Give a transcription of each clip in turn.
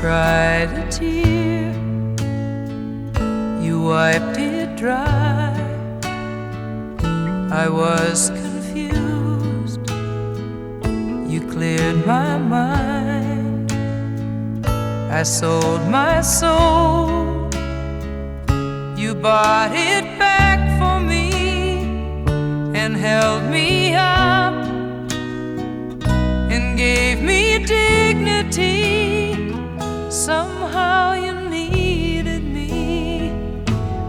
cried a tear, you wiped it dry. I was confused, you cleared my mind. I sold my soul, you bought it back for me and held me up and gave me dignity. Somehow you needed me,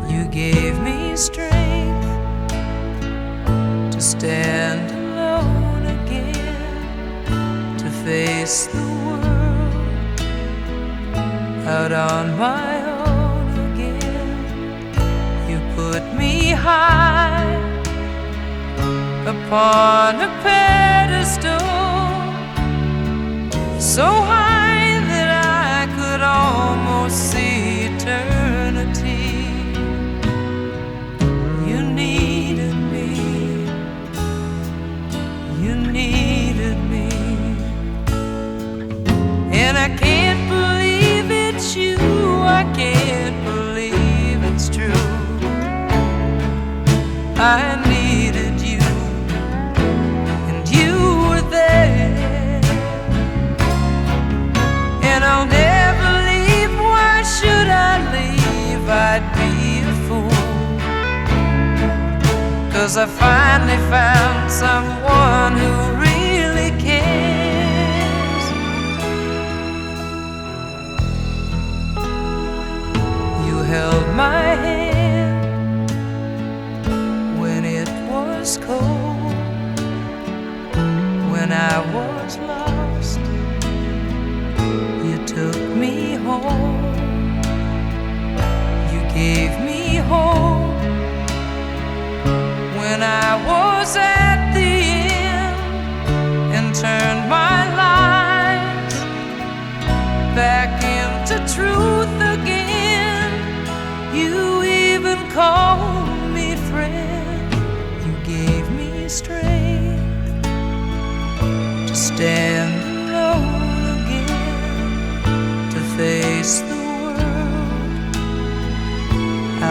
you gave me strength to stand alone again, to face the world out on my own again. You put me high upon a pedestal, so high I'll never leave. Why should I leave? I'd be a fool. Cause I finally found someone who really cares. You held my hand when it was cold, when I was lost. Gave me hope when I was at the end and turned my life back into truth again. You even called me friend. You gave me strength to stand alone again, to face the